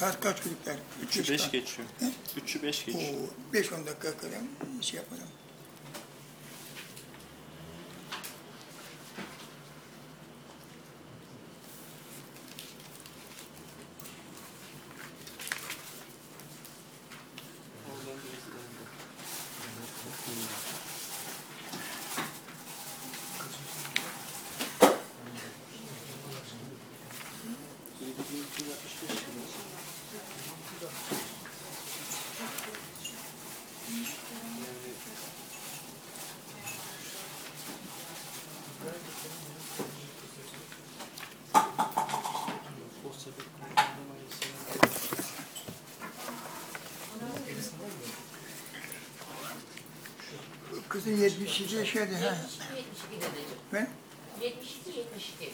Saat kaç çocuklar? 3 5 geçiyor. 3'ü 5 geçiyor. 5-10 dakika kadar şey yapmadım. 72, 72 şeydi. He. 72 dedeciğim. Ne? 72, 72.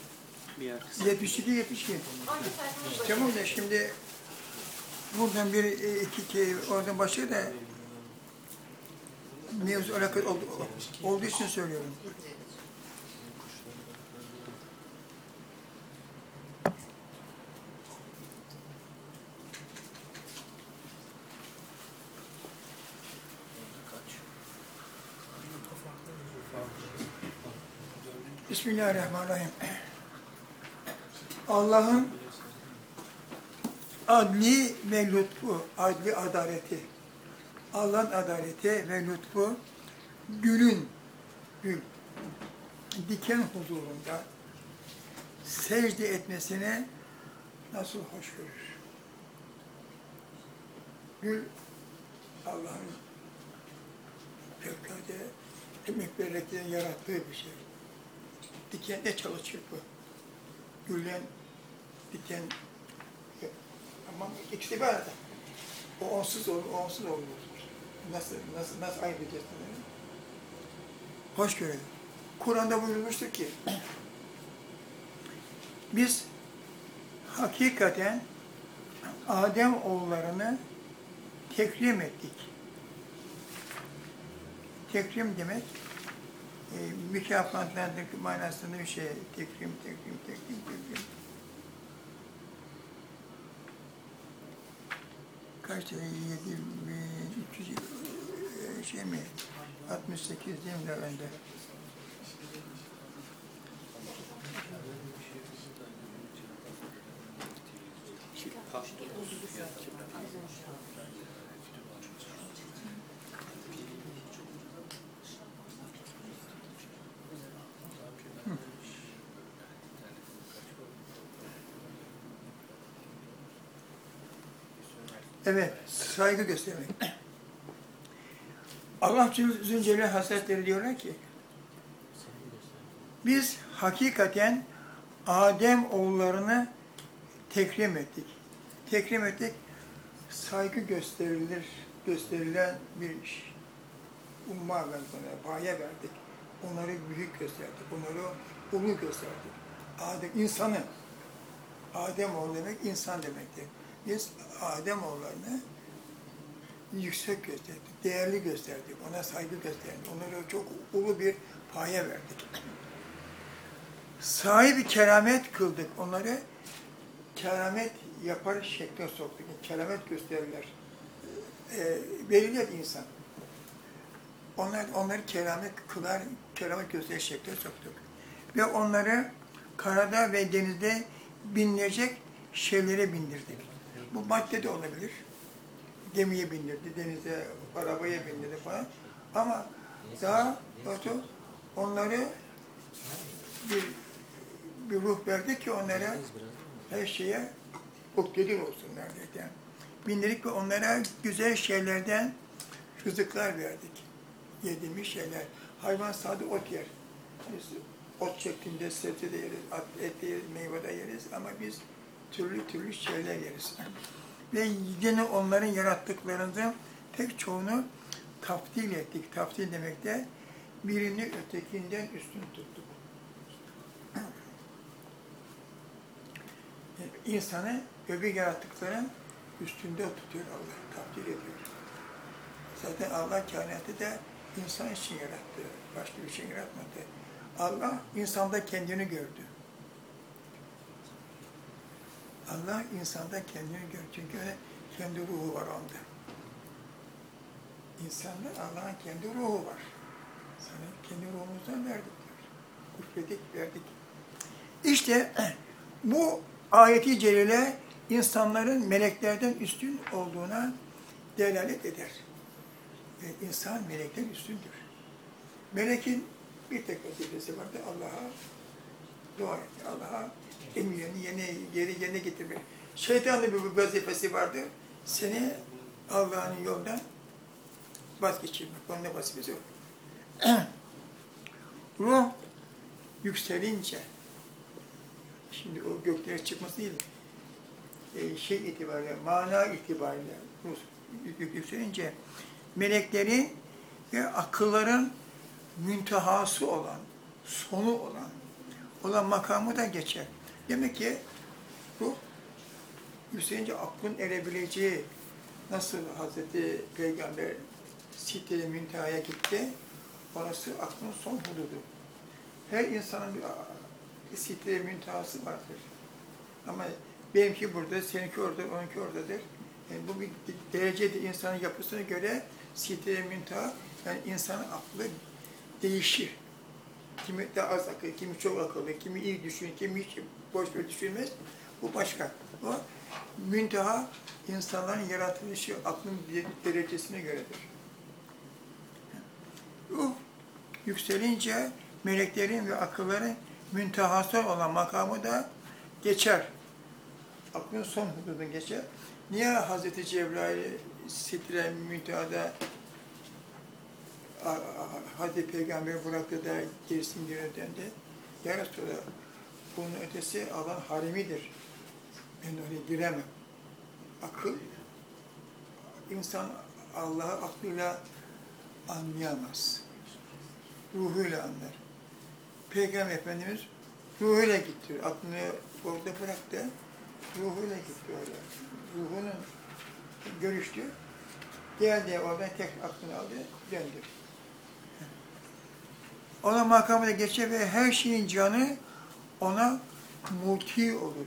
72, 72. Tamam da şimdi buradan bir e, iki, iki oradan başlıyor da mevzu alakalı olduğu için söylüyorum. Bismillahirrahmanirrahim. Allah'ın adli ve lütfu, adli adaleti. Allah'ın adaleti ve lütfu gülün, gül, diken huzurunda secde etmesine nasıl hoş görür? Gül, Allah'ın fevkalade emek yarattığı bir şey. Dikenle çalışır bu. Güllen, diken, ama ikisi bir arada. O onsuz olur, onsuz olur. Nasıl, nasıl, nasıl ayırt bunu? Hoş görelim. Kur'an'da buyurulmuştur ki, biz hakikaten Adem oğullarını tekrim ettik. Tekrim demek, e, mükafatlandırdık manasında bir şey. Tekrim, tekrim, tekrim, tekrim. kaç tane? 7, 300 e, şey mi? 68 değil mi de önde? Evet, saygı göstermek. Allah Zülcelal Hazretleri diyorlar ki, biz hakikaten Adem oğullarını tekrim ettik. Tekrim ettik, saygı gösterilir, gösterilen bir iş. Umma verdik paye verdik. Onları büyük gösterdik, onları ulu gösterdik. Adem, insanı, Adem oğlu demek insan demektir. Biz Adem oğullarını yüksek gösterdik, değerli gösterdik, ona saygı gösterdik, onlara çok ulu bir paye verdik. Sahibi keramet kıldık, onları keramet yapar şekle soktuk, keramet gösterirler. E, belirler insan. Onlar, onları keramet kılar, keramet gösterir şekle soktuk. Ve onları karada ve denizde binecek şeylere bindirdik. Bu madde de olabilir. Gemiye bindirdi, denize, arabaya bindirdi falan. Ama daha öte onları bir, bir ruh verdi ki onlara her şeye muktedir olsunlar dedi. Bindirdik ve onlara güzel şeylerden rızıklar verdik. Yediğimiz şeyler. Hayvan sadece ot yer. Biz ot şeklinde sebze de yeriz, et de yeriz, meyve de yeriz ama biz türlü türlü şeyler yeriz. Ve yine onların yarattıklarından pek çoğunu taftil ettik. Taftil demek de birini ötekinden üstün tuttuk. İnsanı öbür yarattıkların üstünde tutuyor Allah, taftil ediyor. Zaten Allah kainatı da insan için yarattı, başka bir şey yaratmadı. Allah insanda kendini gördü. Allah insanda kendini gör. Çünkü kendi ruhu var onda. İnsanda Allah'ın kendi ruhu var. Sana kendi ruhumuzdan verdik diyor. Üfledik, verdik. İşte bu ayeti celile insanların meleklerden üstün olduğuna delalet eder. Ve insan melekten üstündür. Melekin bir tek vazifesi vardı Allah'a dua et. Allah'a emirini yeni, geri yerine getirmek. Şeytanın bir vazifesi vardı. Seni Allah'ın yoldan vazgeçirmek. Onun ne vazifesi yok. Ruh yükselince, şimdi o göklere çıkması değil, e, şey itibariyle, mana itibariyle yükselince meleklerin ve akılların müntehası olan, sonu olan, olan makamı da geçer. Demek ki bu yükselince aklın erebileceği nasıl Hazreti Peygamber Sitte-i Münteha'ya gitti, orası aklın son hududu. Her insanın bir Sitte-i Müntehası vardır. Ama benimki burada, seninki orada, onunki oradadır. Yani bu bir derecede insanın yapısına göre Sitte-i yani insanın aklı değişir. Kimi daha az akıllı, kimi çok akıllı, kimi iyi düşünür, kimi hiç boş bir düşünmez. Bu başka. O münteha insanların yaratılışı aklın derecesine göredir. Ruh yükselince meleklerin ve akılların müntehası olan makamı da geçer. Aklın son hududunu geçer. Niye Hazreti Cebrail Sitre Münteha'da Hazreti Peygamber bıraktı da gerisini geri döndü. Ya bunun ötesi Allah'ın haremidir. Ben oraya giremem. Akıl, insan Allah'ı aklıyla anlayamaz. Ruhuyla anlar. Peygamber Efendimiz ruhuyla gitti. Aklını orada bıraktı. Ruhuyla gitti oraya. Ruhunun görüştü. Geldi oradan tek aklını aldı, döndü. Ona makamına geçer ve her şeyin canı ona muti olur.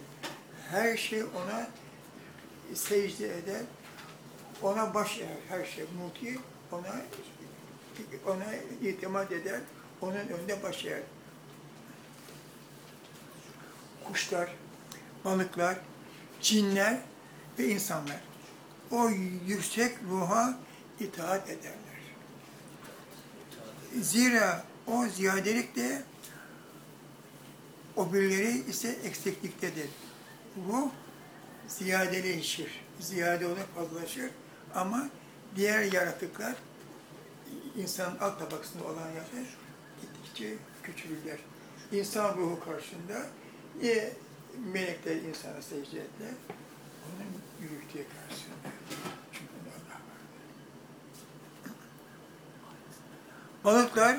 Her şey ona secde eder. Ona baş eğer her şey muti ona ona itimat eder. Onun önünde baş eğer. Kuşlar, balıklar, cinler ve insanlar o yüksek ruha itaat ederler. Zira o ziyadelikle o birileri ise eksikliktedir. Ruh ziyadeleşir, ziyade olur, fazlalaşır ama diğer yaratıklar insanın alt tabakasında olan yerler gittikçe küçülürler. İnsan ruhu karşısında niye melekler insana secde ettiler? Onun büyüklüğü karşısında. Çünkü Allah var. Balıklar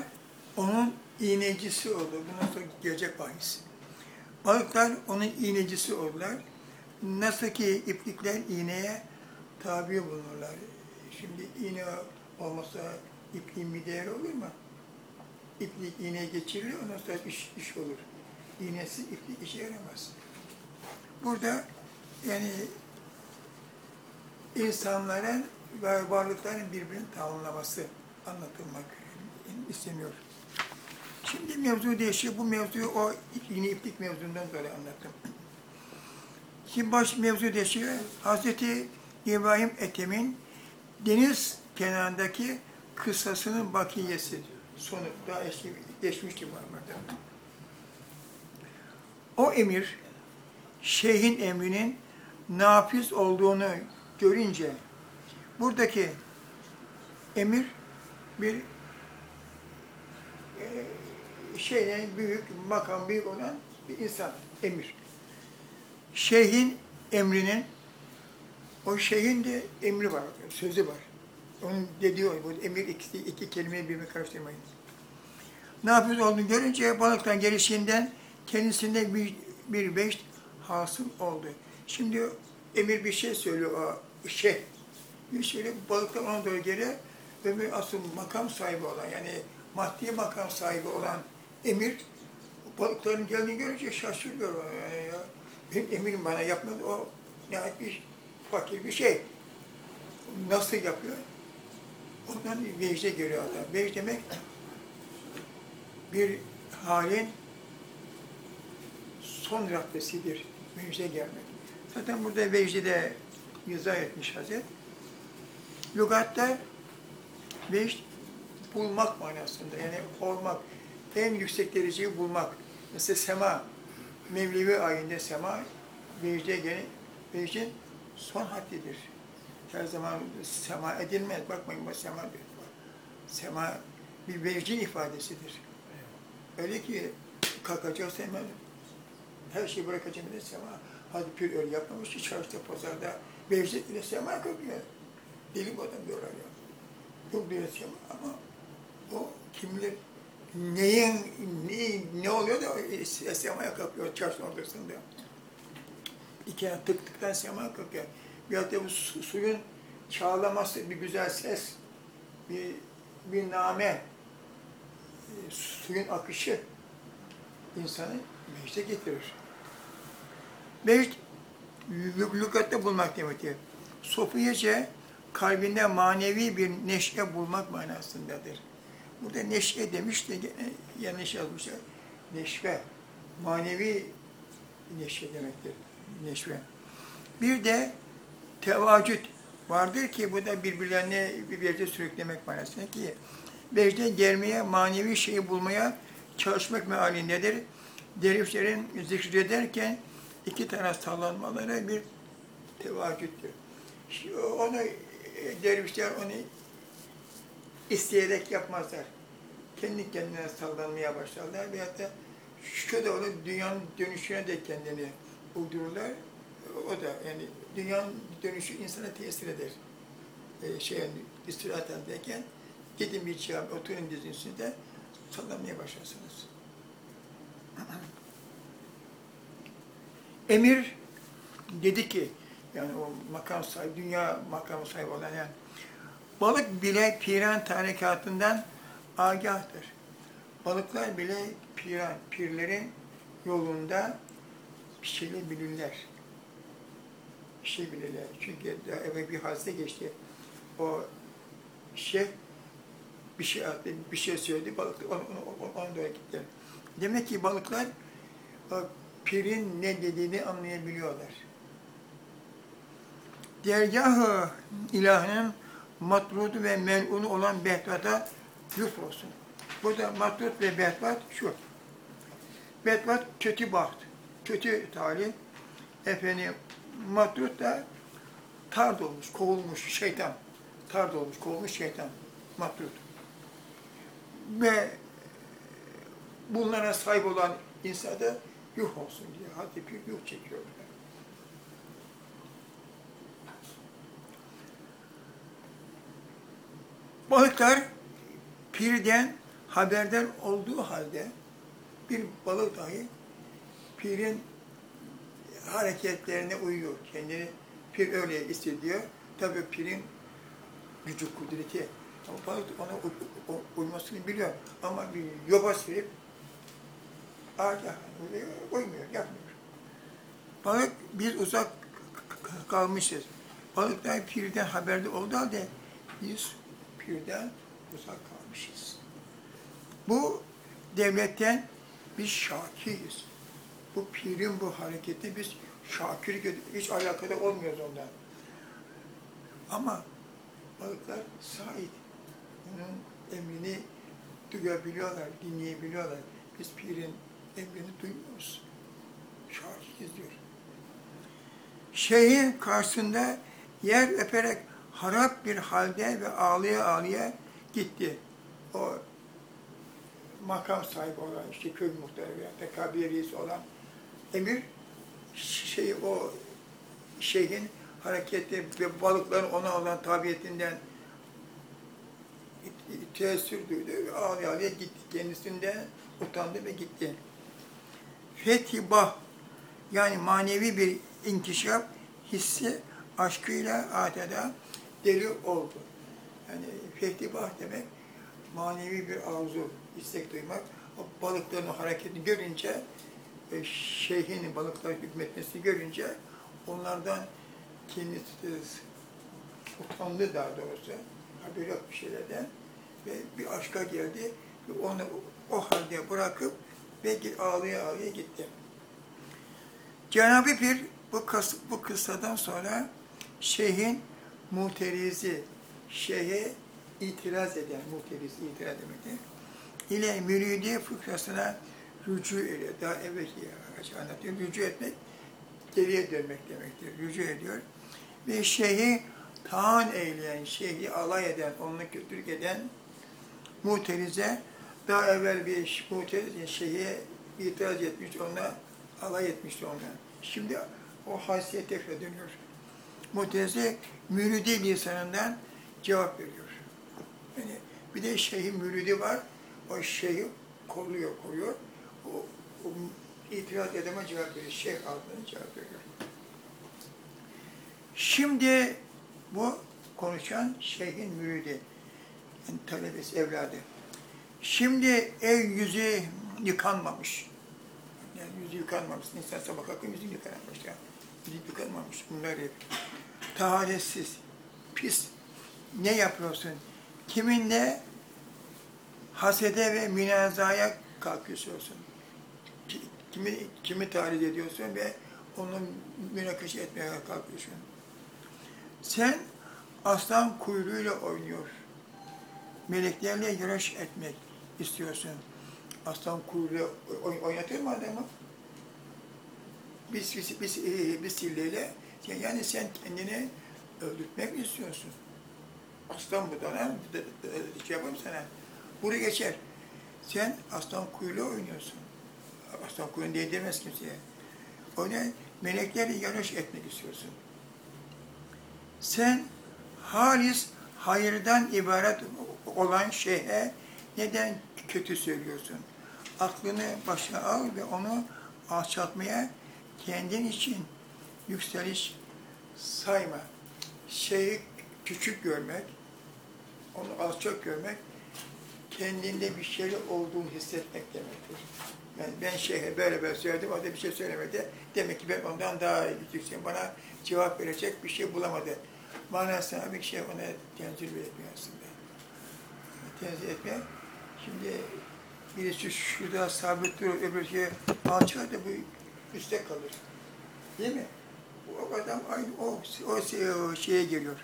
onun iğnecisi oldu. Bundan sonra gelecek bahis. Balıklar onun iğnecisi oldular. Nasıl ki iplikler iğneye tabi bulunurlar. Şimdi iğne olmasa ipliğin bir değeri olur mu? İplik iğneye geçirilir, ondan sonra iş, iş olur. İğnesiz iplik işe yaramaz. Burada yani insanların ve varlıkların birbirini tamamlaması anlatılmak istemiyor. Şimdi mevzu değişiyor. Bu mevzuyu o yine iplik mevzundan dolayı anlattım. Şimdi baş mevzu değişiyor. Hazreti İbrahim Ethem'in deniz kenarındaki kıssasının bakiyesi. Sonu daha eski, geçmişti Muhammed'den. O emir, şeyhin emrinin nafiz olduğunu görünce buradaki emir bir e, şeyden büyük, makam büyük olan bir insan, emir. Şeyhin emrinin, o şeyhin de emri var, sözü var. Onun dediği bu emir ikisi, iki kelimeyi birbirine karıştırmayın. Ne yapıyoruz olduğunu görünce balıktan gelişinden kendisinde bir, bir beş hasıl oldu. Şimdi emir bir şey söylüyor o şey. Bir şey balıktan ona doğru geliyor. Ömür asıl makam sahibi olan yani maddi makam sahibi olan emir balıkların geldiğini görünce şaşırıyor. Yani ya. Benim emirim bana yapmadı. O nihayet bir fakir bir şey. Nasıl yapıyor? Ondan vecde görüyor adam. Vecd demek bir halin son raddesidir. Vecde gelmek. Zaten burada vecdi de izah etmiş Hazret. Lügatta vecd bulmak manasında yani olmak, en yüksek dereceyi bulmak. Mesela sema, Mevlevi ayinde sema, vecde gene, vecdin son haddidir. Her zaman sema edilmez. Bakmayın bu sema bir Sema bir vecdin ifadesidir. Öyle ki kalkacaksa hemen her şeyi bırakacağım de sema. Hadi pür öyle yapmamış ki çarşıda, pazarda vecde ile sema kalkıyor. Deli bu adam diyorlar ya. Yok diyor sema ama o kim bilir neyin, ne, ne oluyor da semaya kalkıyor çarşının ortasında. İki yana tık tıktan sema kalkıyor. Bir hatta bu su- suyun çağlaması, bir güzel ses, bir, bir name, e, suyun akışı insanı mecde getirir. Mecd, lü- lügatte bulmak demektir. Sofiyece kalbinde manevi bir neşe bulmak manasındadır. Burada neşe demiş de gene yanlış yazmışlar. Neşve, manevi neşe demektir. Neşve. Bir de tevacüt vardır ki bu da birbirlerine bir yerde sürüklemek manasında ki vecde gelmeye, manevi şeyi bulmaya çalışmak mealindedir. Dervişlerin zikrederken iki tane sallanmaları bir tevacüttür. Şimdi Onu e, dervişler onu isteyerek yapmazlar. Kendi kendine sallanmaya başlarlar veyahut da da onu dünyanın dönüşüne de kendini uydururlar. O da yani dünyanın dönüşü insana tesir eder. Ee, şey, istirahat halindeyken gidin bir çağ, oturun dizin üstünde sallanmaya başlarsınız. Emir dedi ki, yani o makam sahibi, dünya makamı sahibi olan yani, balık bile piran tarikatından agahtır. Balıklar bile piran, pirlerin yolunda bir şeyler bilirler. Bir şey bilirler. Çünkü evvel bir hadise geçti. O şey bir şey attı, bir şey söyledi, balık onu, onu, ona doğru gitti. Demek ki balıklar o pirin ne dediğini anlayabiliyorlar. Dergah-ı ilahının matrudu ve melunu olan Behvat'a lütf olsun. Burada matrut ve Behvat şu. Behvat kötü baht, kötü talih. Efendim matrut da tard olmuş, kovulmuş şeytan. Tard olmuş, kovulmuş şeytan. Matrut. Ve bunlara sahip olan insana da yuh olsun diye. Hadi bir yuh çekiyorlar. Balıklar pirden haberdar olduğu halde bir balık dahi pirin hareketlerine uyuyor. Kendini pir öyle hissediyor. Tabii pirin gücü, kudreti. Ama balık ona uymasını biliyor. Ama bir yobaz verip ağaca uymuyor, yapmıyor. Balık biz uzak kalmışız. Balıklar pirden haberdar olduğu halde biz pirden uzak kalmışız. Bu devletten biz şakiyiz. Bu pirin bu hareketi biz şakir hiç alakada olmuyoruz ondan. Ama balıklar sahip. Onun emrini duyabiliyorlar, dinleyebiliyorlar. Biz pirin emrini duymuyoruz. Şakiyiz diyor. Şeyhin karşısında yer öperek harap bir halde ve ağlaya ağlaya gitti. O makam sahibi olan, işte köy muhtarı veya kabiresi olan emir, şey, o şeyhin hareketi ve balıkların ona olan tabiyetinden tesir duydu ağlaya ağlaya gitti. Kendisinden utandı ve gitti. Fetibah, yani manevi bir inkişaf hissi aşkıyla adeta deli oldu. Yani fehtibah demek manevi bir arzu, istek duymak. O balıkların hareketini görünce e, şeyhin balıklar hükmetmesini görünce onlardan kendisi utandı daha doğrusu. Haberi yok bir şeylerden. Ve bir aşka geldi. Ve onu o halde bırakıp git- ağlaya ağlaya gitti. Cenab-ı Pir bu, kıs, bu kıssadan sonra şeyhin muterizi, şeyhe itiraz eden, muteriz itiraz demektir. ile müridi fıkrasına rücu ediyor. Daha evvelki anlatıyor. Rücu etmek, geriye dönmek demektir. Rücu ediyor. Ve şeyhi taan eyleyen, şeyhi alay eden, onunla kötülük eden muterize daha evvel bir muteriz şeyhe itiraz etmiş, ona alay etmişti ondan. Şimdi o haysiyet tekrar dönüyor. Muterize müridi lisanından cevap veriyor. Yani bir de şeyhin müridi var, o şeyhi kolluyor, koruyor. O, o itiraz edeme cevap veriyor, şeyh adına cevap veriyor. Şimdi bu konuşan şeyhin müridi, yani talebesi, evladı. Şimdi ev yüzü yıkanmamış. Yani yüzü yıkanmamış. İnsan sabah kalkıyor yüzü yıkanmamış. Ya. Yüzü yıkanmamış. Bunlar hep taharetsiz, pis. Ne yapıyorsun? Kiminle hasede ve münazaya kalkıyorsun. Ki- Kimi, kimi tahrik ediyorsun ve onu münakaşa etmeye kalkıyorsun. Sen aslan kuyruğuyla oynuyor. Meleklerle yarış etmek istiyorsun. Aslan kuyruğu oy- oynatır mı adamı? Biz, biz, biz, e, biz silleyle, yani sen kendini öldürtmek mi istiyorsun? Aslan bu da lan, d- d- d- şey yapayım sana. Buraya geçer. Sen aslan kuyruğuyla oynuyorsun. Aslan kuyruğunu değdirmez kimseye. O ne? Meleklerle yarış etmek istiyorsun. Sen halis hayırdan ibaret olan şeye neden kötü söylüyorsun? Aklını başına al ve onu alçaltmaya kendin için yükseliş sayma. Şeyi küçük görmek, onu alçak görmek, kendinde bir şey olduğunu hissetmek demektir. Yani ben şeyhe böyle böyle söyledim, o da bir şey söylemedi. Demek ki ben ondan daha yükseğim. Bana cevap verecek bir şey bulamadı. Manasına bir şey ona tenzil etmiyor aslında. Tenzil etme. Şimdi birisi şurada sabit durur, öbür şey alçak da bu üstte kalır. Değil mi? O adam aynı o, o, şey- o şeye geliyor.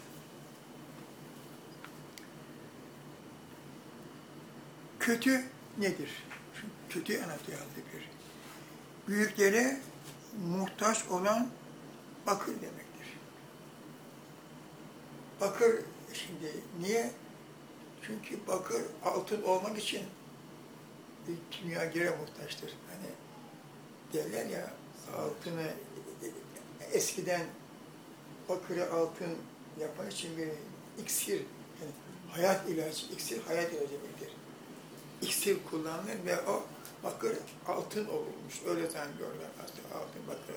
Kötü nedir? Kötü halde bir. Büyüklere muhtaç olan bakır demektir. Bakır şimdi niye? Çünkü bakır altın olmak için bir kimyagere muhtaçtır. Hani derler ya altını eskiden bakırı altın yapan için bir iksir, yani hayat ilacı, iksir hayat ilacı demektir. İksir kullanılır ve o bakır altın olurmuş. Öyle zannediyorlar aslında altın bakır.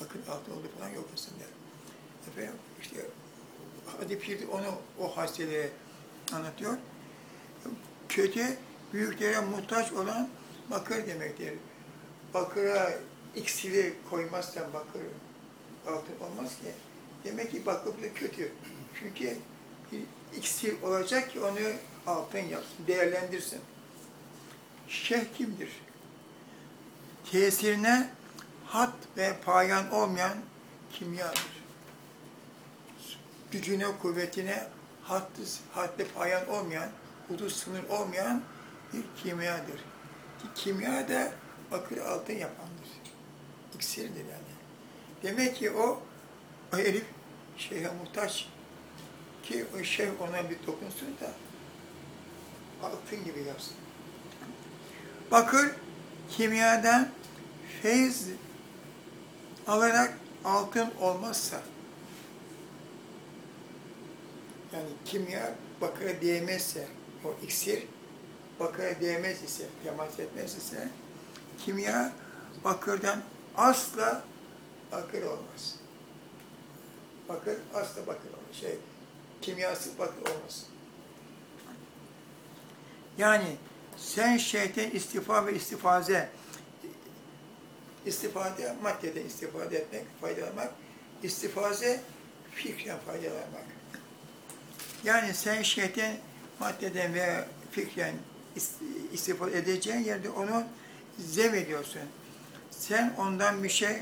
Bakın altın olduğu falan yok aslında. Efendim işte Hadi Pir de onu o hastalığı anlatıyor. Kötü büyüklere muhtaç olan bakır demektir. Bakıra iksiri koymazsan bakır altın olmaz ki. Demek ki bakır da kötü. Çünkü bir iksir olacak ki onu altın yapsın, değerlendirsin. Şeyh kimdir? Tesirine hat ve payan olmayan kimyadır. Gücüne, kuvvetine hattı, haddi payan olmayan, hudut sınır olmayan bir kimyadır. Ki kimya da bakır altın yapandır. İksirdir yani. Demek ki o, o herif şeyhe muhtaç ki o şeyh ona bir dokunsun da altın gibi yapsın. Bakır kimyadan feyz alarak altın olmazsa yani kimya bakıra değmezse o iksir bakıra değmez ise, temas etmez ise kimya bakırdan asla bakır olmaz. Bakır asla bakır olmaz. Şey, kimyası bakır olmaz. Yani sen şeyden istifa ve istifaze istifade, maddeden istifade etmek, faydalanmak. İstifaze, fikren faydalanmak. Yani sen şeyden, maddeden veya fikren is- istifade edeceğin yerde onu zem ediyorsun. Sen ondan bir şey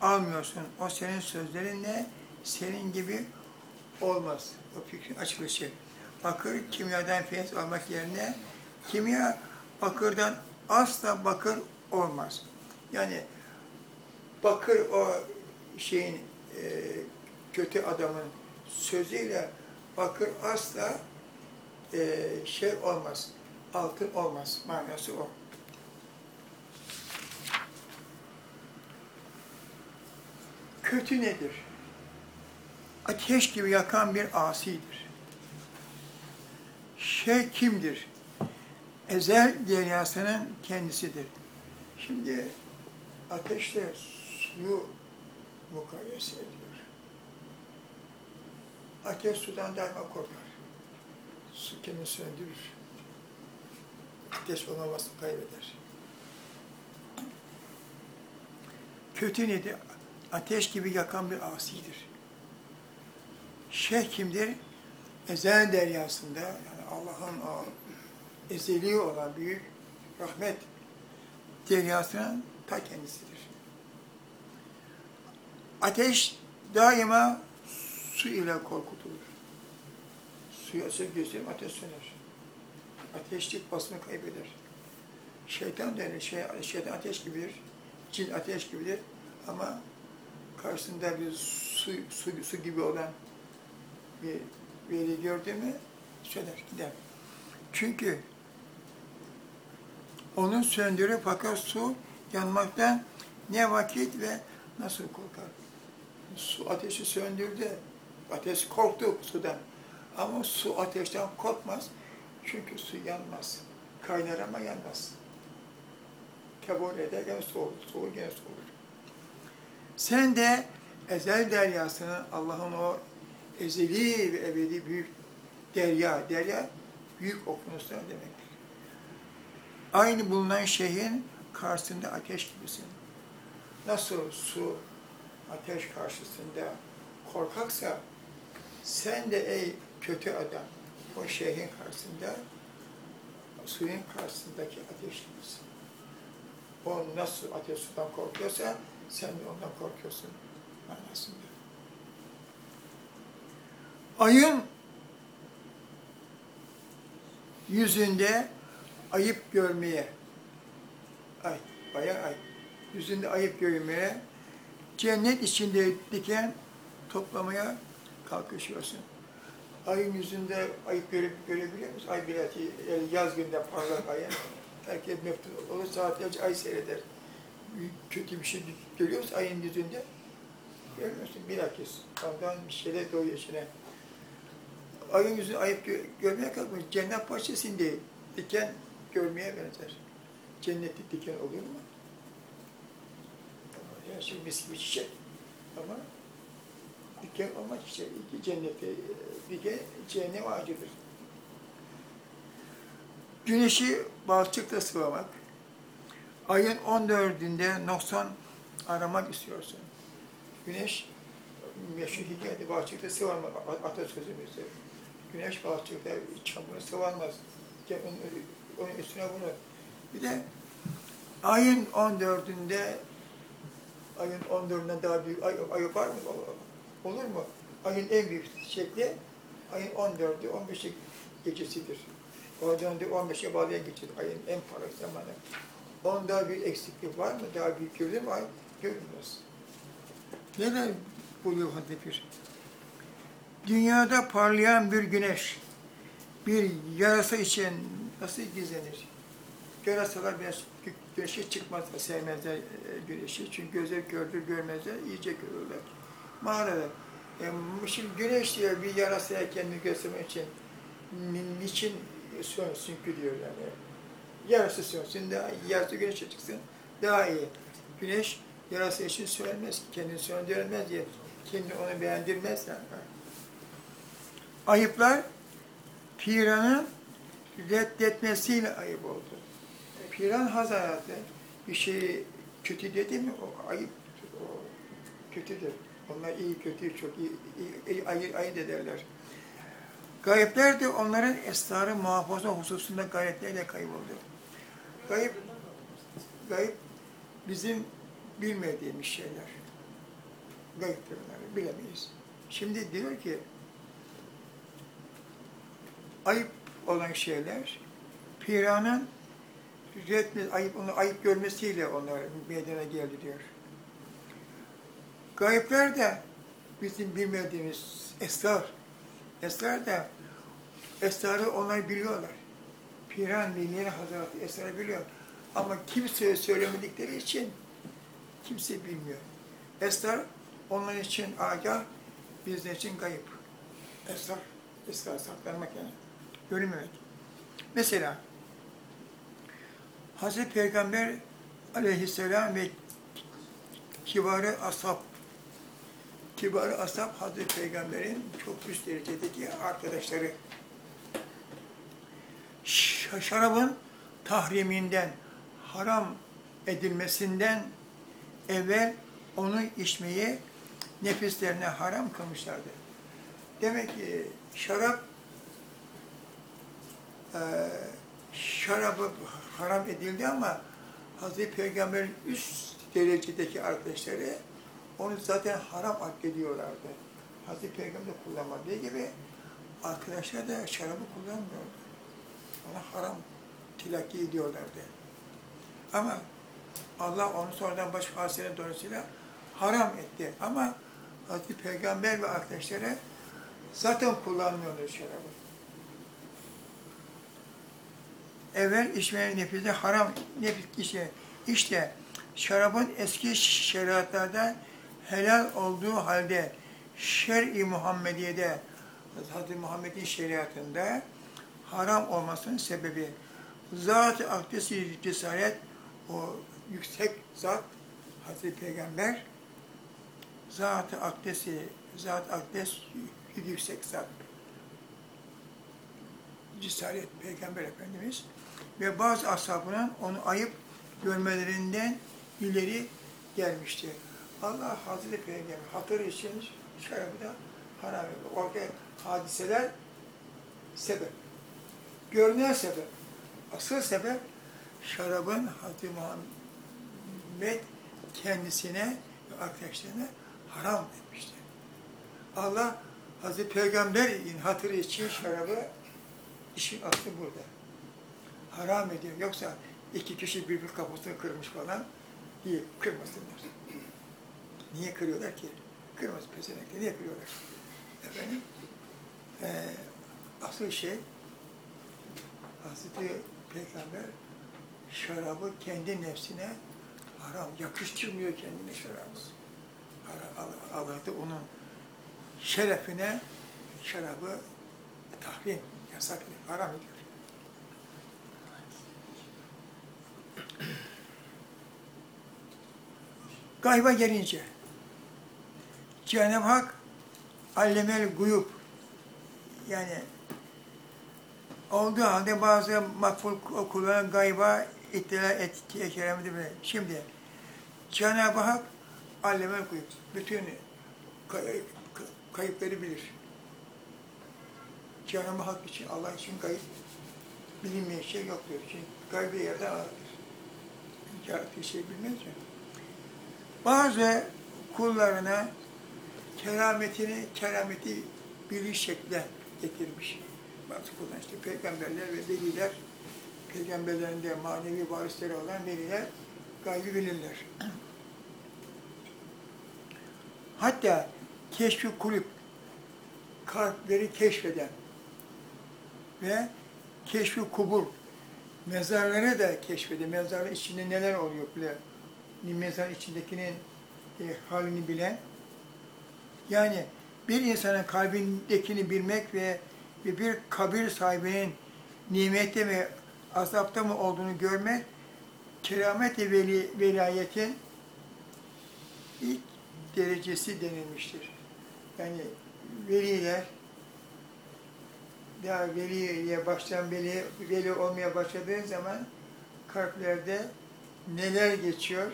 almıyorsun. O senin sözlerinle senin gibi olmaz. O fikrin açılışı. Bakır kimyadan feyiz almak yerine kimya bakırdan asla bakır olmaz. Yani bakır o şeyin e, kötü adamın sözüyle bakır asla e, şey olmaz. Altın olmaz. Manası o. Kötü nedir? Ateş gibi yakan bir asidir. Şey kimdir? Ezel deryasının kendisidir. Şimdi ateşle suyu mukayese ediyor. Ateş sudan daima korkar. Su kendini söndürür. Ateş olmamasını kaybeder. Kötü nedir? Ateş gibi yakan bir asidir. Şeyh kimdir? Ezel deryasında, yani Allah'ın o ezeli olan büyük rahmet deryasının ta kendisidir. Ateş daima su ile korkutulur. Suya gösterim ateş söner. Ateşlik basını kaybeder. Şeytan öyle, şey, şeytan ateş gibidir. Cin ateş gibidir. Ama karşısında bir su, su, su gibi olan bir veli gördü mü söner gider. Çünkü onun söndürür fakat su yanmaktan ne vakit ve nasıl korkar. Su ateşi söndürdü. Ateş korktu sudan. Ama su ateşten korkmaz. Çünkü su yanmaz. Kaynar ama yanmaz. Kabul eder gene soğur. Soğur gene soğur. Sen de ezel deryasının Allah'ın o ezeli ve ebedi büyük derya, derya büyük okyanuslar demektir. Aynı bulunan şeyin karşısında ateş gibisin. Nasıl su ateş karşısında korkaksa sen de ey kötü adam o şeyhin karşısında suyun karşısındaki ateş gibisin. O nasıl ateş sudan korkuyorsa sen de ondan korkuyorsun manasında. Ayın yüzünde ayıp görmeye, ay, bayağı ay, yüzünde ayıp görmeye, cennet içinde diken toplamaya kalkışıyorsun. Ayın yüzünde ayıp göre, görebiliyor musun? Ay bileti, yani yaz günde parlak ayın. Herkes meftun olur, saatlerce ay seyreder. Kötü bir şey görüyor musun ayın yüzünde? Görmüyorsun bilakis. Ondan bir şeyler doğuyor içine. Ayın yüzünü ayıp gö görmeye kalkmış. Cennet bahçesinde diken görmeye benzer. Cennette diken olur mu? Her şey mis gibi çiçek. Ama diken olmaz çiçek. İki cennette diken cehennem ağacıdır. Güneşi balçıkla sıvamak. Ayın 14'ünde noksan aramak istiyorsun. Güneş meşhur hikayeti balçıkta sıvanmak atasözümüzdür. Güneş balçıkta çamura sıvanmaz. Onun, üstüne bunu. Bir de ayın 14'ünde ayın 14'ünden daha büyük ay, ay var mı? Olur mu? Ayın en büyük şekli ayın 14'ü 15'i gecesidir. Oradan da 15'e bağlayan gecedir. Ayın en parlak zamanı. Onda bir eksiklik var mı? Daha büyük görülür mü? Ay görülmez. Neler buluyor Hazreti Pir? Dünyada parlayan bir güneş, bir yarasa için nasıl gizlenir? Yarasalar biraz güneşe çıkmazlar, sevmezler e, güneşi. Çünkü gözler gördür görmezler, iyice görürler. Mağaralar. E, şimdi güneş diyor bir yarasaya kendini göstermek için ni- niçin sönsün ki diyor yani. Yarası sönsün daha iyi, yarısı güneşe çıksın daha iyi. Güneş yarası için sönmez, kendini söndürmez diye kendini onu beğendirmez. Ayıplar Piran'ın reddetmesiyle ayıp oldu. Piran hazareti bir şeyi kötü dedi mi o ayıp, o kötüdür. Onlar iyi kötü çok iyi, iyi, iyi ayırt ederler. Gayipler de onların esrarı muhafaza hususunda gayretlerle kayboldu. Gayip, gayip bizim bilmediğimiz şeyler. Gayiptir bunları, bilemeyiz. Şimdi diyor ki, ayıp olan şeyler, piranın reddi, ayıp, onu ayıp görmesiyle onlar meydana geldi diyor. Gayipler de bizim bilmediğimiz esrar. Esrar da esrarı onlar biliyorlar. Piran Velileri Hazretleri esrarı biliyor. Ama kimseye söylemedikleri için kimse bilmiyor. Esrar onlar için agah, bizler için kayıp. Esrar, esrar saklanmak yani. Görünmemek. Mesela Hazreti Peygamber aleyhisselam ve kibarı ashab kibarı ashab Hazreti Peygamber'in çok üst derecedeki arkadaşları. Şarabın tahriminden, haram edilmesinden evvel onu içmeyi nefislerine haram kılmışlardı. Demek ki şarap eee şarabı haram edildi ama Hazreti Peygamber'in üst derecedeki arkadaşları onu zaten haram addediyorlardı. Hazreti Peygamber kullanmadığı gibi arkadaşlar da şarabı kullanmıyordu. Ona haram tilaki ediyorlardı. Ama Allah onu sonradan başka hasene dolayısıyla haram etti. Ama Hazreti Peygamber ve arkadaşları zaten kullanmıyordu şarabı. evvel içmeyen nefise haram nefis kişi. İşte şarabın eski şeriatlarda helal olduğu halde şer-i Muhammediye'de Hz. Muhammed'in şeriatında haram olmasının sebebi zat-ı akdesi cesaret o yüksek zat Hazreti Peygamber zat-ı akdesi zat-ı akdes yüksek zat cesaret Peygamber Efendimiz ve bazı ashabının onu ayıp görmelerinden ileri gelmişti. Allah Hazreti Peygamber hatırı için şarabı da haram ediyor. Orada hadiseler sebep. Görünen sebep. Asıl sebep şarabın Hazreti Muhammed kendisine ve arkadaşlarına haram etmişti. Allah Hazreti Peygamber'in hatırı için şarabı işin aslı burada haram ediyor. Yoksa iki kişi birbir kapısını kırmış falan, iyi kırmasınlar. Niye kırıyorlar ki? Kırmaz pesenekte. Niye kırıyorlar? Efendim, ee, asıl şey, Hazreti Peygamber şarabı kendi nefsine haram, yakıştırmıyor kendine şarabı. Allah, da onun şerefine şarabı tahrim, yasaklıyor, haram ediyor. Gayba gelince Cenab-ı Hak allemel guyub yani olduğu halde bazı makbul kulların gayba ittila ettiği keremdi bile. Şimdi Cenab-ı Hak allemel guyub. Bütün kay- kayıpları bilir. Cenab-ı Hak için, Allah için kayıp bilinmeyen şey yoktur. Çünkü gaybı yerde ağırdır. Yarattığı şey bilmez mi? Bazı kullarına kerametini, kerameti biliş şekle getirmiş. Bazı kullar işte peygamberler ve veliler, peygamberlerinde manevi varisleri olan veliler gaybı bilirler. Hatta keşfi kulüp, kalpleri keşfeden ve keşfi kubur, mezarları da keşfeden, mezarın içinde neler oluyor bile mezar içindekinin e, halini bilen, yani bir insanın kalbindekini bilmek ve, bir kabir sahibinin nimette mi, azapta mı olduğunu görmek, keramet ve veli, velayetin ilk derecesi denilmiştir. Yani veliler, daha veliye başlayan veli, veli olmaya başladığı zaman kalplerde neler geçiyor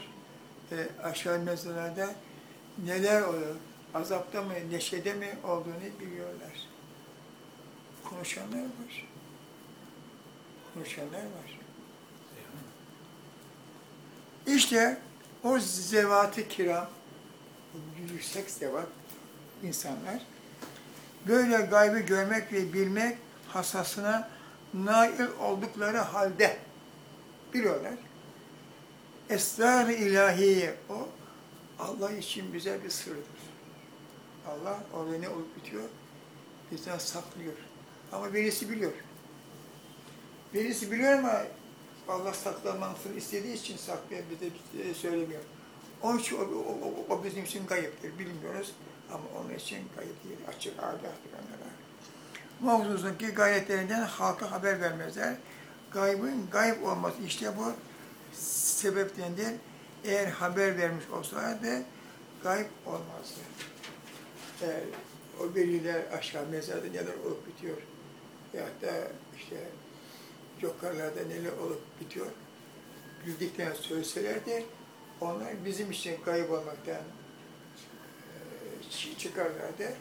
e, aşağı mezarlarda neler oluyor, azapta mı, neşede mi olduğunu biliyorlar. Konuşanlar var. Konuşanlar var. İşte o zevat-ı kiram, yüksek zevat insanlar, böyle gaybı görmek ve bilmek hasasına nail oldukları halde biliyorlar. Esrar-ı ilahiye o Allah için bize bir sırdır. Allah orada ne olup bitiyor bizden saklıyor. Ama birisi biliyor. Birisi biliyor ama Allah saklamasını istediği için saklıyor, bize bize söylemiyor. Onun için o, o, o, bizim için kayıptır, bilmiyoruz. Ama onun için kayıp değil, açık agahtır onlara. Mevzusundaki gayretlerinden halka haber vermezler. Gaybın gayb olması işte bu sebeptendir. Eğer haber vermiş olsaydı gayb olmazdı. Eğer o veliler aşağı mezarda neler olup bitiyor ya da işte yukarılarda neler olup bitiyor bildiklerini söyleselerdi onlar bizim için kayıp olmaktan e, çı- çıkarlardı.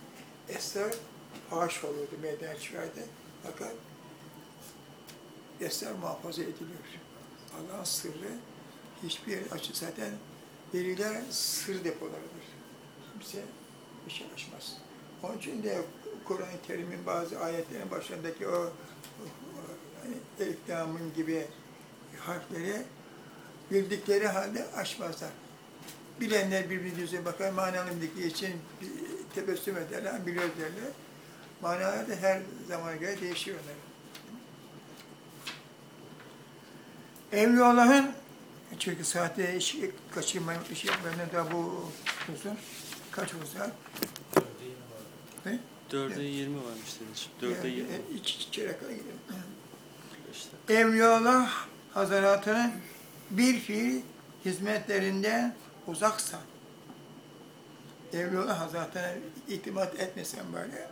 Esrar haş olurdu, meydana çıkardı. Fakat esrar muhafaza ediliyor. Allah'ın sırrı hiçbir yer açı zaten veliler sır depolarıdır. Kimse bir şey açmaz. Onun için de Kur'an-ı Kerim'in bazı ayetlerin başlarındaki o, o, yani elif, gibi harfleri bildikleri halde açmazlar. Bilenler birbirine yüze bakar, manalı bildiği için tebessüm ederler, biliyor derler. Manalar da her zamana göre değişiyor onların. Çünkü saatte iş kaçırmayın, iş yapmayın da bu uzun. Kaç uzun? Ne? 4'e 20 varmış dedeciğim. 4'e 20. Yani, İç, iç, çeyrek kala gidelim. İşte. Evliyaullah Hazretleri'nin bir fiil hizmetlerinden uzaksan, Evliyaullah Hazretleri'ne itimat etmesen böyle,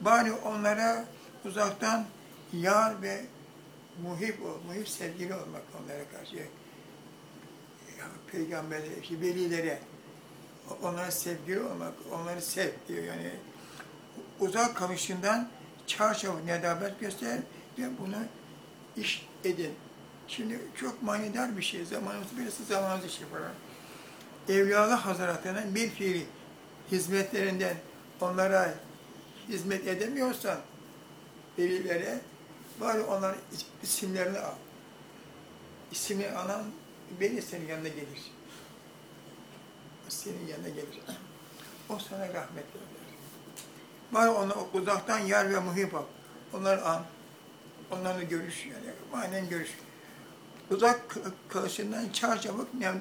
bari onlara uzaktan yar ve muhip ol, muhip sevgili olmak onlara karşı. Ya, Peygamberlere, işte velilere, onlara sevgili olmak, onları sev diyor yani. Uzak kalışından çarşafı nedabet göster ve bunu iş edin. Şimdi çok manidar bir şey. Zamanımız birisi zamanımız işi falan. Evliyaullah Hazretleri'nin bir fiili hizmetlerinden onlara hizmet edemiyorsan velilere bari onların is- isimlerini al. İsmini alan beni senin yanına gelir. Senin yanına gelir. O sana rahmet gönderir. Bari ona uzaktan yar ve muhip al. Onları an. Onlarla görüş yani manen görüş. Uzak kalışından çarçabuk ne-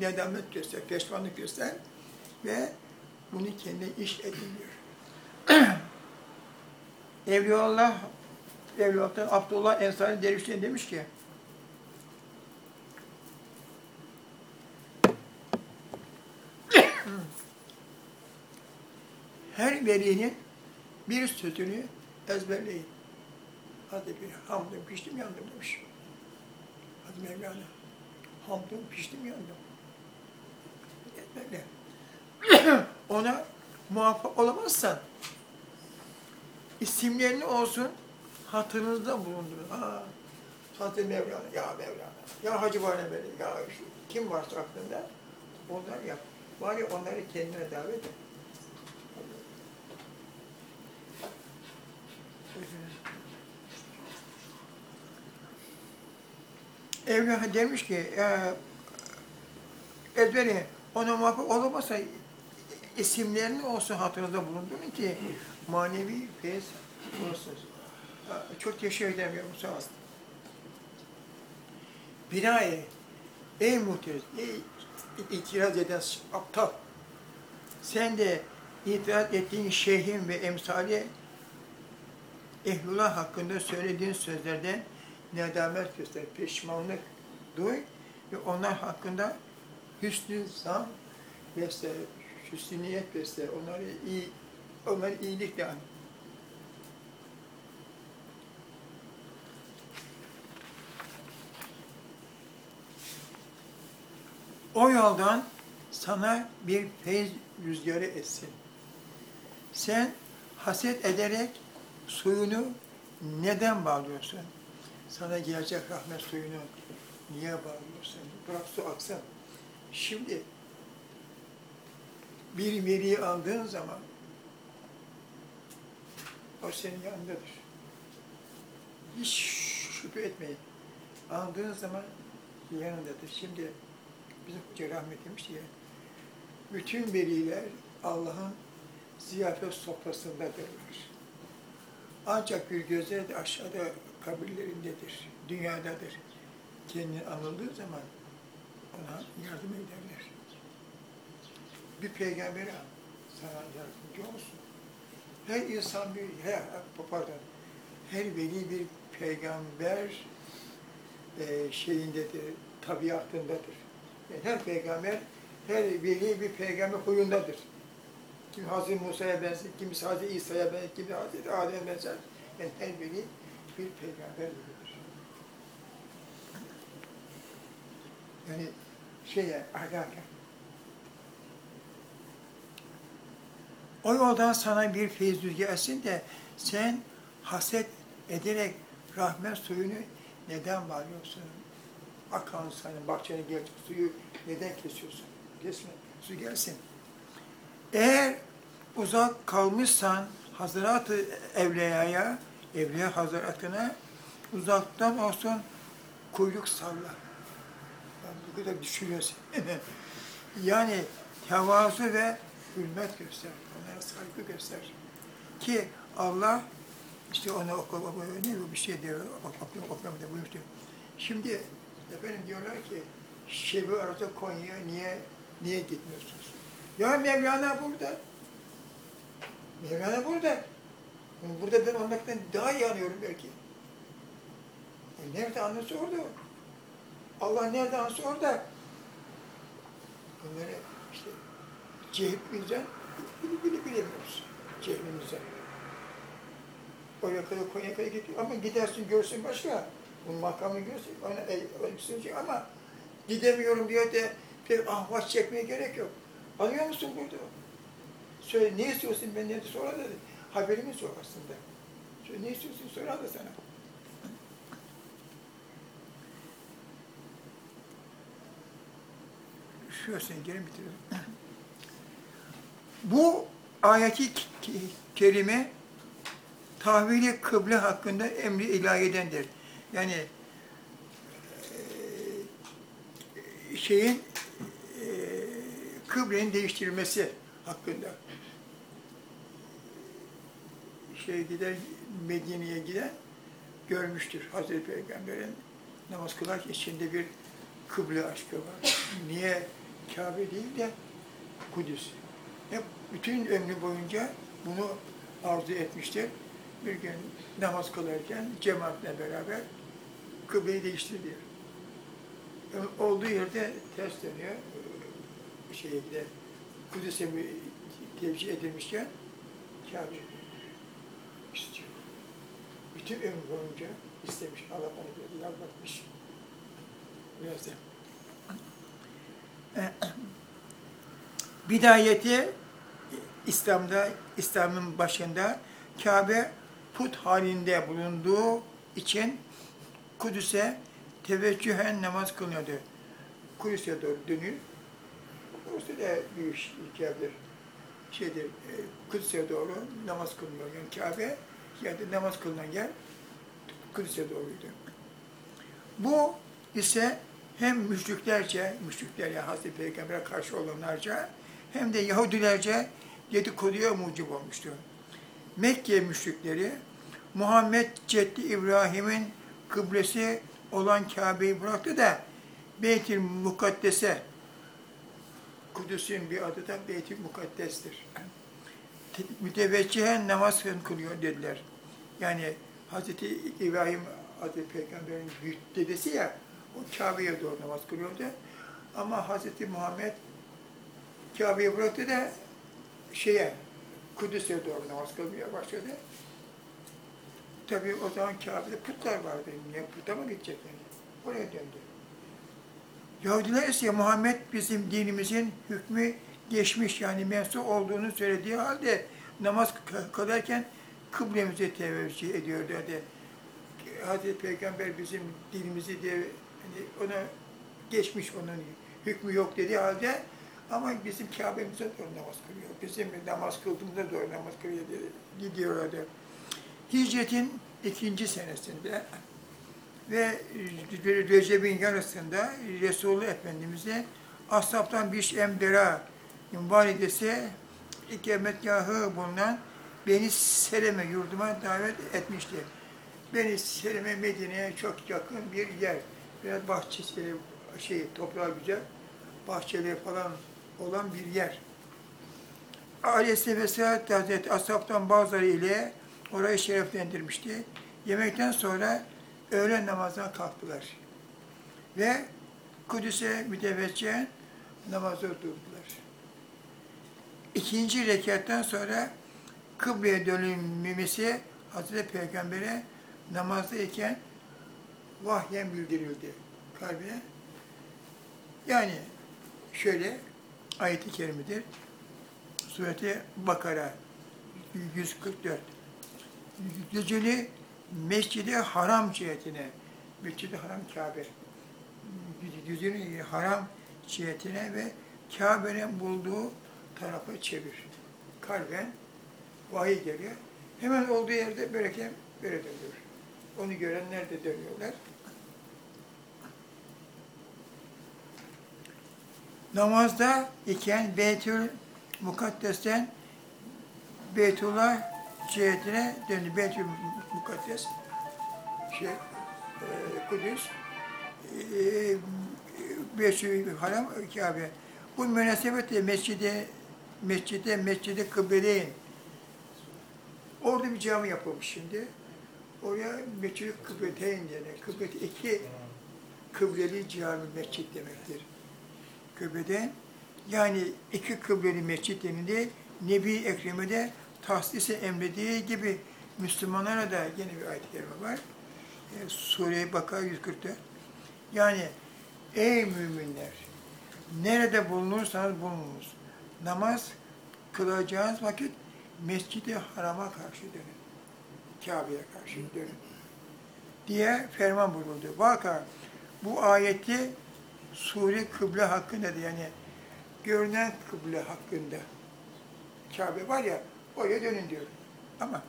nedamet göster, peşmanlık göster ve bunu kendine iş edin diyor. Evliyaullah, Evliyaullah'tan Abdullah Ensari Dervişliğin demiş ki, her velinin bir sözünü ezberleyin. Hadi bir hamdım piştim yandım demiş. Hadi Mevlana. Hamdım piştim yandım. Ezberle. Ona muvaffak olamazsan isimlerini olsun hatırınızda bulundurun. Ha, Hazreti Mevlana, ya Mevlana, ya Hacı Bana Veli, ya şu, kim varsa aklında onları yap. Bari onları kendine davet et. Evliya demiş ki, e, ezberi ona muvaffak olamazsa isimlerini olsun hatırınızda bulundurun ki manevi feyiz olsun. Çok teşekkür edemiyorum sağ olun. Binae, ey muhteriz, ey itiraz eden aptal, sen de itiraz ettiğin şeyhin ve emsali ehlullah hakkında söylediğin sözlerden nedamet göster, pişmanlık duy ve onlar hakkında hüsnü zan besle, hüsnü niyet besle, onları iyi, onları iyilikle an. O yoldan sana bir feyz rüzgarı etsin. Sen haset ederek suyunu neden bağlıyorsun? Sana gelecek rahmet suyunu niye bağlıyorsun? Bırak su aksın. Şimdi bir veliyi aldığın zaman o senin yanındadır. Hiç şüphe etmeyin. Aldığın zaman yanındadır. Şimdi bizim hoca rahmet demişti ya, bütün veliler Allah'ın ziyafet sofrasındadırlar. Ancak bir gözleri de aşağıda kabirlerindedir, dünyadadır. Kendini anıldığı zaman ona yardım ederler. Bir peygamber al, sana yardımcı olsun. Her insan bir, her, pardon, her veli bir peygamber e, şeyindedir, tabiatındadır. Yani her peygamber, her veli bir peygamber huyundadır. Kimi Hazreti Musa'ya benzer, kimisi Hazreti İsa'ya benzer, kimi Hazreti Adem'e benzer. Yani her veli bir peygamber gibidir. Yani şeye, ahlaka. O yoldan sana bir feyiz rüzgarı etsin de sen haset ederek rahmet suyunu neden bağlıyorsun? Akan senin bahçene gelecek suyu neden kesiyorsun? Kesme, su gelsin. Eğer uzak kalmışsan Hazreti Evliya'ya, Evliya Hazretine uzaktan olsun kuyruk salla. Yani bu kadar düşünüyorsun. yani tevazu ve hürmet göster. Onlara saygı göster. Ki Allah işte oku, ne bu bir şey diyor, oku, okumada buyurdu. Şimdi efendim diyorlar ki Şebi arada Konya niye niye gitmiyorsunuz? Ya Mevlana burada. Mevlana burada. Burada ben onlardan daha iyi anlıyorum belki. Nerede anlıyorsa orada. Allah nerede anlıyorsa orada. Bunları işte cehlimizden bile bile bilemiyoruz. Cehlimizden. Oraya kadar Konya'ya kadar gidiyor ama gidersin görsün başka. Bunun makamı görsün, ona öyküsün ama gidemiyorum diye de bir ahvaç çekmeye gerek yok. Alıyor musun burada? Söyle ne istiyorsun ben ne sonra dedi. Haberimi sor aslında. Söyle ne istiyorsun sorar da sana. Üşüyorsun gelin bitirelim. Bu ayeti kerime tahvili kıble hakkında emri ilahidendir. Yani e, şeyin kıblenin değiştirilmesi hakkında. Şey gider Medine'ye giden görmüştür Hazreti Peygamber'in namaz kılarken içinde bir kıble aşkı var. Niye Kabe değil de Kudüs. Hep bütün ömrü boyunca bunu arzu etmiştir. Bir gün namaz kılarken cemaatle beraber kıbleyi değiştirdi. Olduğu yerde ters dönüyor. Şeye gider. Kudüs'e bir tevcih edilmişken Kabe istiyor. Bütün ömrü boyunca istemiş. Allah bana böyle yalvarmış. Biraz da. Bidayeti İslam'da, İslam'ın başında Kabe put halinde bulunduğu için Kudüs'e teveccühen namaz kılınıyordu. Kudüs'e doğru dönüyor. Orası da büyük Kabe'dir. Şeydir, e, Kudüs'e doğru namaz kılınıyor. Yani Kabe, yani namaz kılınan yer Kudüs'e doğruydu. Bu ise hem müşriklerce, müşrikler yani Hazreti Peygamber'e karşı olanlarca hem de Yahudilerce dedikoduya mucib olmuştu. Mekke müşrikleri Muhammed Ceddi İbrahim'in kıblesi olan Kabe'yi bıraktı da Beyt-i Mukaddes'e Kudüs'ün bir adı da Beyt-i Mukaddes'tir. Müteveccühen namaz kılıyor dediler. Yani Hazreti İbrahim Hazreti Peygamber'in büyük dedesi ya, o Kabe'ye doğru namaz kılıyordu. Ama Hazreti Muhammed Kabe'yi bıraktı da şeye, Kudüs'e doğru namaz kılmaya başladı. Tabii o zaman Kabe'de putlar vardı. Niye puta mı gidecek yani? Oraya döndü. Yahudiler ise Muhammed bizim dinimizin hükmü geçmiş yani mensup olduğunu söylediği halde namaz kı- kılarken kıblemize teveccüh ediyordu. Hadi. Hazreti Peygamber bizim dinimizi de hani ona geçmiş onun hükmü yok dediği halde ama bizim Kabe'mize doğru namaz kılıyor. Bizim namaz kıldığımıza doğru namaz kılıyor diye gidiyorlardı. Hicretin ikinci senesinde ve Recep'in yarısında Resulullah Efendimiz'e Ashab'tan bir Emdera validesi ikametgahı bulunan Beni Seleme yurduma davet etmişti. Beni Seleme Medine'ye çok yakın bir yer. Biraz bahçesi, şey, toprağı güzel, bahçeli falan olan bir yer. Ailesi ve Sıhhat Hazreti Ashab'tan bazıları ile orayı şereflendirmişti. Yemekten sonra öğlen namazına kalktılar. Ve Kudüs'e müteveccehen namaza durdular. İkinci rekattan sonra kıbleye dönülmesi Hazreti Peygamber'e namazdayken vahyen bildirildi kalbine. Yani şöyle ayet-i kerimedir. Sureti Bakara 144. Geceli Mescid-i Haram cihetine, Mescid-i Haram Kabe, yüzünü haram cihetine ve Kabe'nin bulduğu tarafa çevir. Kalben vahiy geliyor. Hemen olduğu yerde böyle böyle dönüyor. Onu görenler de dönüyorlar. Namazda iken Beytül Mukaddes'ten Beytullah cihetine döndü. Beytül Mukaddes şey, e, Kudüs e, Beytül Haram Kabe. Bu münasebetle mescide mescide mescide kıbleyin Orada bir cami yapılmış şimdi. Oraya Mescid-i Kıbleteyn denir. Kıblet iki kıbleli cami mescid demektir. Kıbleden yani iki kıbleli mescid denildi. Nebi Ekrem'e de tahsise emrediği gibi Müslümanlara da yine bir ayet-i var. E, Sure-i Bakara 144. Yani ey müminler nerede bulunursanız bulununuz. Namaz kılacağınız vakit Mescid-i Haram'a karşı dönün. Kabe'ye karşı dönün. Diye ferman buyuruldu. Vaka bu ayeti sure kıble hakkında da yani görünen kıble hakkında. Kabe var ya oraya dönün diyor. Ama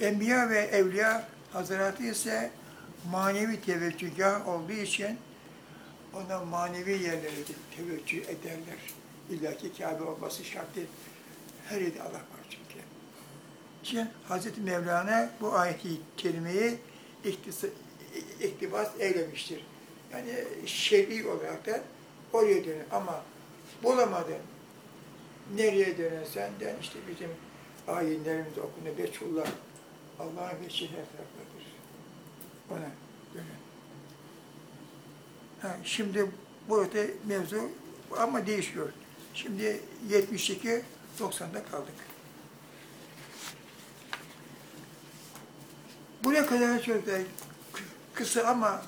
Enbiya ve Evliya Hazretleri ise manevi teveccühgah olduğu için ona manevi yerlere teveccüh ederler. İlla ki Kabe olması şart değil. Her yerde Allah var çünkü. İşte Hazreti Mevlana bu ayeti kelimeyi iktibas eylemiştir. Yani şer'i olarak da oraya dönün ama bulamadın. Nereye dönersen dön işte bizim ayinlerimiz okunduğu Beçullah. Allah'ın veçi her taraftadır. Ona dönün. Ha, şimdi burada mevzu ama değişiyor. Şimdi 72 90'da kaldık. Buraya kadar çok da kı- kısa ama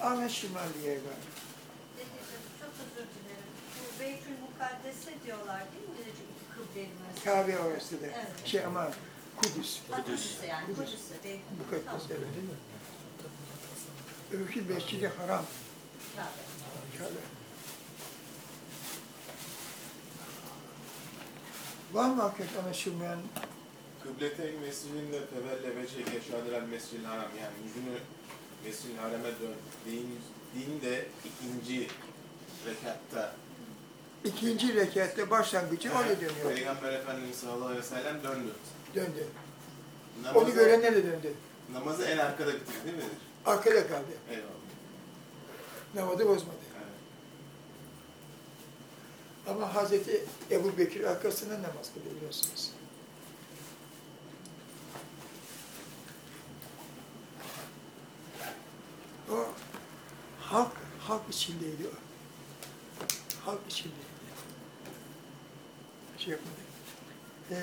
Ahmet Şimal diye var. Çok özür dilerim. Bu Beytül Mukaddes'e diyorlar değil mi? Kabe orası da. Evet. Şey ama Kudüs. Ha, Kudüs. Yani. Kudüs. Kudüs'e. Beytül Mukaddes Tamam. evet. Öbürkü Mescid-i Haram. Kabe. Kabe. Var mı hakikaten anlaşılmayan? Kıbleteyn mescidinde fevelle vece keşadilen mescid haram yani yüzünü mescid harame dön. Din, din de ikinci rekatta İkinci rekatte başlangıcı oraya dönüyor. Peygamber Efendimiz sallallahu aleyhi ve sellem döndü. Döndü. Namazı, Onu görenler de döndü. namazı en arkada bitirdi değil midir? Arkada kaldı. Eyvallah. Namazı bozmadı. Evet. Ama Hazreti Ebu Bekir arkasından namaz kılıyor biliyorsunuz. O halk, halk içindeydi o. Halk içindeydi. Şey yapmadı. Ee,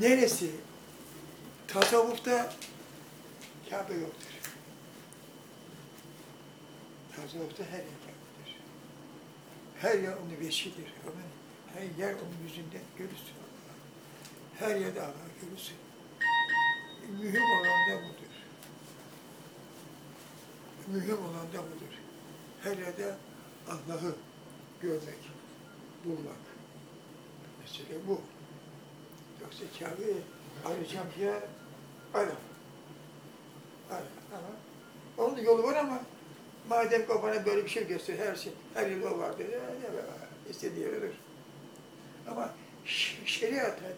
neresi tasavvufta Kabe yoktur. Tasavvufta her yer Kabe'dir. Her yer onun veşidir. Her yer onun yüzünde görürsün. Her yerde Allah görürsün. Mühim olan da budur. Mühim olan da budur. Her yerde Allah'ı görmek, bulmak. Mesele bu. Yoksa Kabe'yi arayacağım ya ara. Ara ama onun yolu var ama madem bana böyle bir şey gösteriyor, her şey, her yıl o ya, ya, ya, istediği yer olur. Ama ş- şeriaten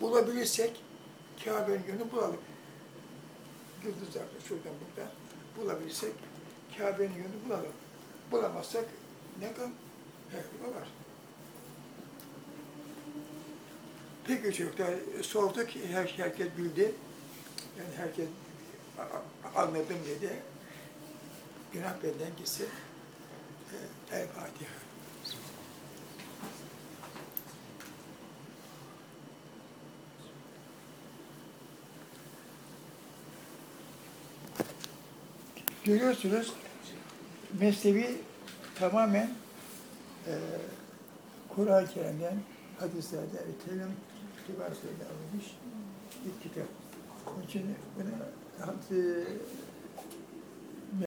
bulabilirsek Kabe'nin yönünü bulalım. Yıldızlarda şuradan buradan bulabilirsek Kabe'nin yönünü bulalım. Bulamazsak ne kal? Yolu var. Peki çocuklar sorduk, her, herkes bildi. Yani herkes anladım dedi. Günah benden gitsin. Ee, El Fatiha. Görüyorsunuz Mesnevi tamamen e, Kur'an-ı Kerim'den, hadislerden, kelim libasıyla alınmış bir kitap. Onun için buna hamd-